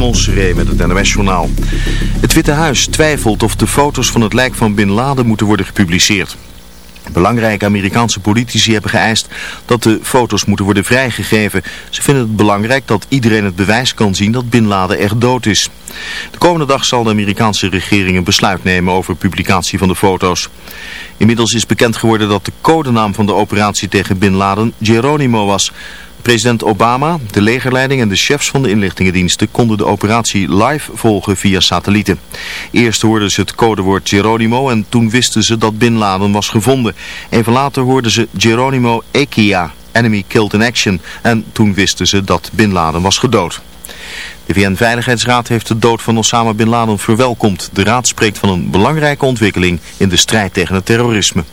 Raymond met het NOS-journaal. Het Witte Huis twijfelt of de foto's van het lijk van Bin Laden moeten worden gepubliceerd. Belangrijke Amerikaanse politici hebben geëist dat de foto's moeten worden vrijgegeven. Ze vinden het belangrijk dat iedereen het bewijs kan zien dat Bin Laden echt dood is. De komende dag zal de Amerikaanse regering een besluit nemen over publicatie van de foto's. Inmiddels is bekend geworden dat de codenaam van de operatie tegen Bin Laden Geronimo was... President Obama, de legerleiding en de chefs van de inlichtingendiensten konden de operatie live volgen via satellieten. Eerst hoorden ze het codewoord Geronimo en toen wisten ze dat Bin Laden was gevonden. Even later hoorden ze Geronimo Ekia, Enemy Killed in Action, en toen wisten ze dat Bin Laden was gedood. De VN-veiligheidsraad heeft de dood van Osama Bin Laden verwelkomd. De raad spreekt van een belangrijke ontwikkeling in de strijd tegen het terrorisme.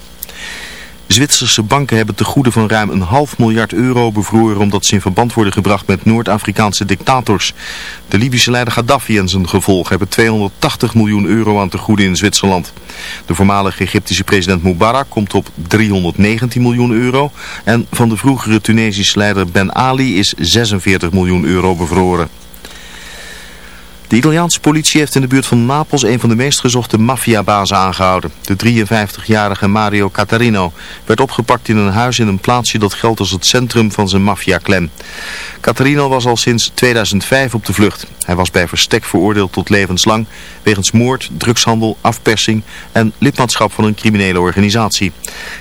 Zwitserse banken hebben te goede van ruim een half miljard euro bevroren omdat ze in verband worden gebracht met Noord-Afrikaanse dictators. De Libische leider Gaddafi en zijn gevolg hebben 280 miljoen euro aan te goede in Zwitserland. De voormalige Egyptische president Mubarak komt op 319 miljoen euro en van de vroegere Tunesische leider Ben Ali is 46 miljoen euro bevroren. De Italiaanse politie heeft in de buurt van Napels een van de meest gezochte maffiabazen aangehouden. De 53-jarige Mario Catarino werd opgepakt in een huis in een plaatsje dat geldt als het centrum van zijn maffiaklem. Catarino was al sinds 2005 op de vlucht. Hij was bij verstek veroordeeld tot levenslang wegens moord, drugshandel, afpersing en lidmaatschap van een criminele organisatie.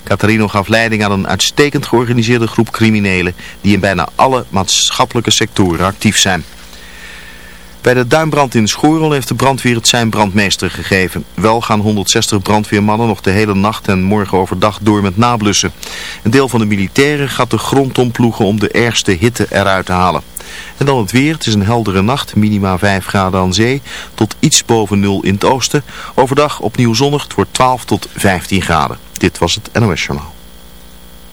Catarino gaf leiding aan een uitstekend georganiseerde groep criminelen die in bijna alle maatschappelijke sectoren actief zijn. Bij de duinbrand in Schorel heeft de brandweer het zijn brandmeester gegeven. Wel gaan 160 brandweermannen nog de hele nacht en morgen overdag door met nablussen. Een deel van de militairen gaat de grond omploegen om de ergste hitte eruit te halen. En dan het weer. Het is een heldere nacht, minima 5 graden aan zee, tot iets boven nul in het oosten. Overdag opnieuw zonnig, het wordt 12 tot 15 graden. Dit was het NOS Journaal.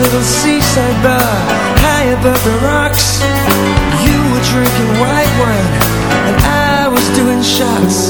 little seaside bar High above the rocks. You were drinking white wine And I was doing shots.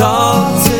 talk to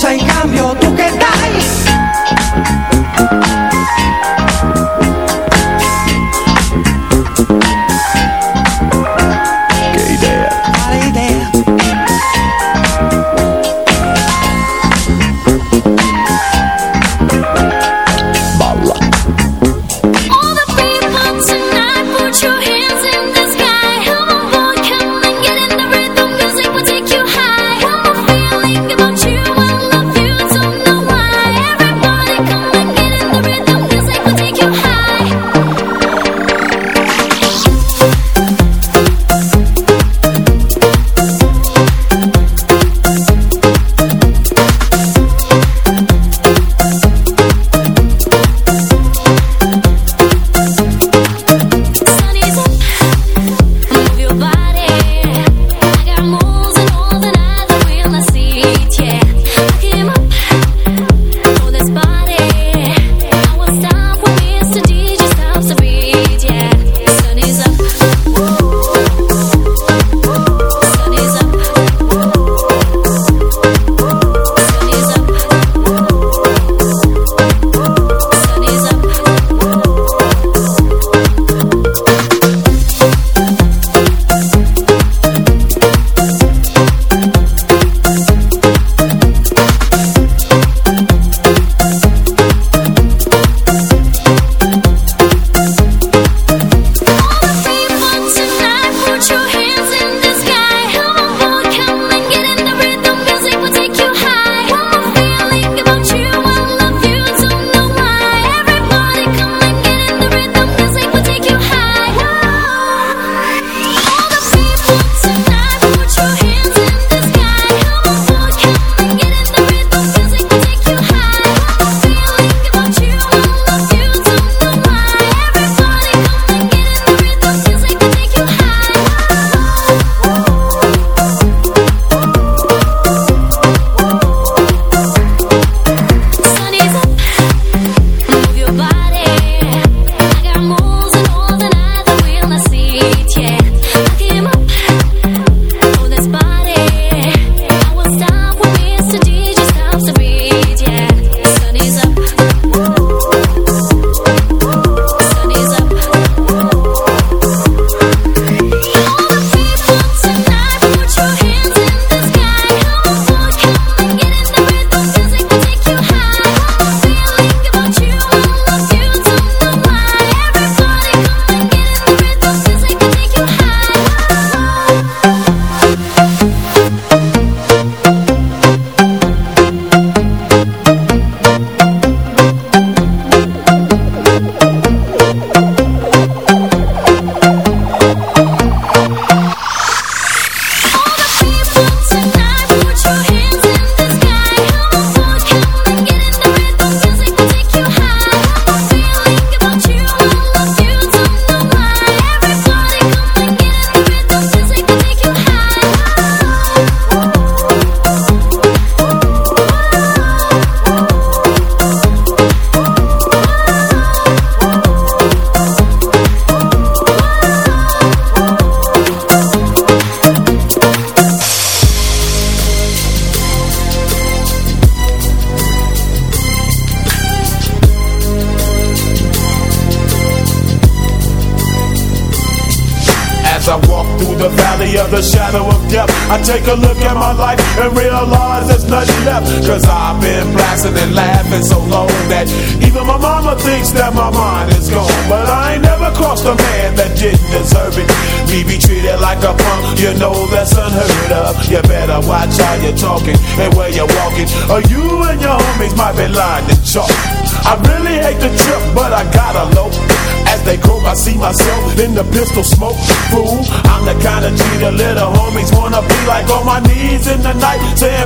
zijn kamer.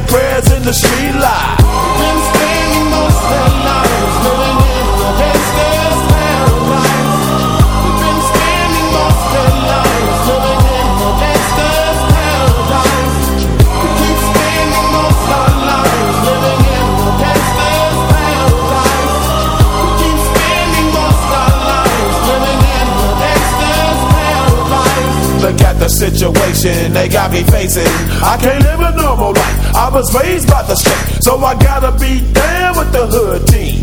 Prayers in the street light. Been spending most of lives living in the gangster's paradise. We've been spending most of lives living in the gangster's paradise. We keep spending most of lives living in the gangster's paradise. We keep spending most of lives living in the gangster's paradise. Look at the situation they got me facing. I can't live a normal life. I was raised by the state, so I gotta be down with the hood team.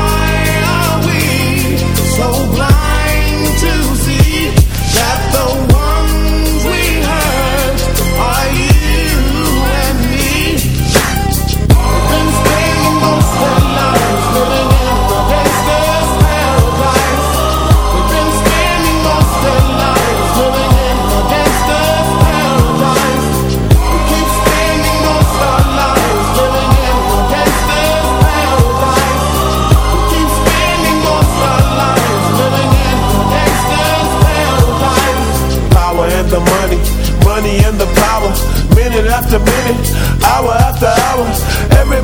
so blind to